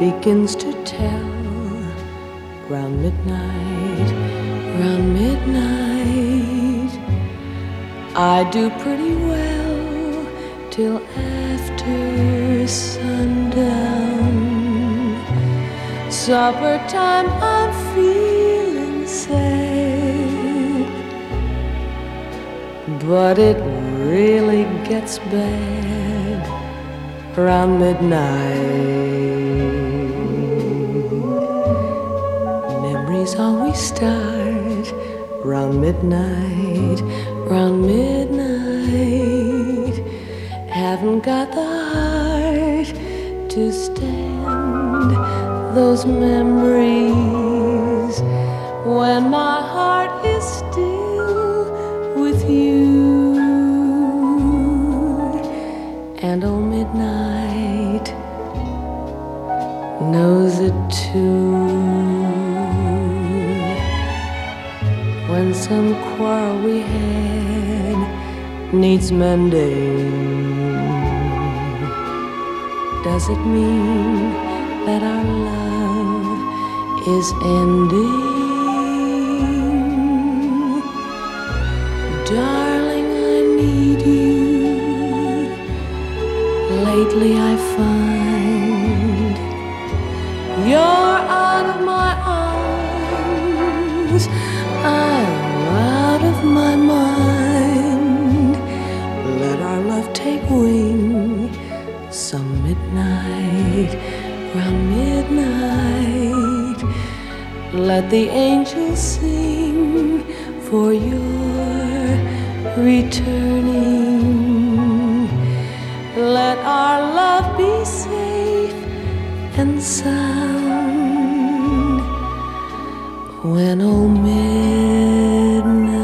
begins to tell. Round midnight, round midnight, I do pretty well till after sundown. Supper time, I'm feeling sad, but it really gets bad around midnight. Memories always start round midnight, round midnight. Haven't got the heart to stand those memories when my heart is still with you. And oh, midnight knows it too. When some quarrel we had needs mending, does it mean that our love is ending? Darling, I need you. Lately, I find you're some midnight, round midnight. Let the angels sing for your returning. Let our love be safe and sound when oh midnight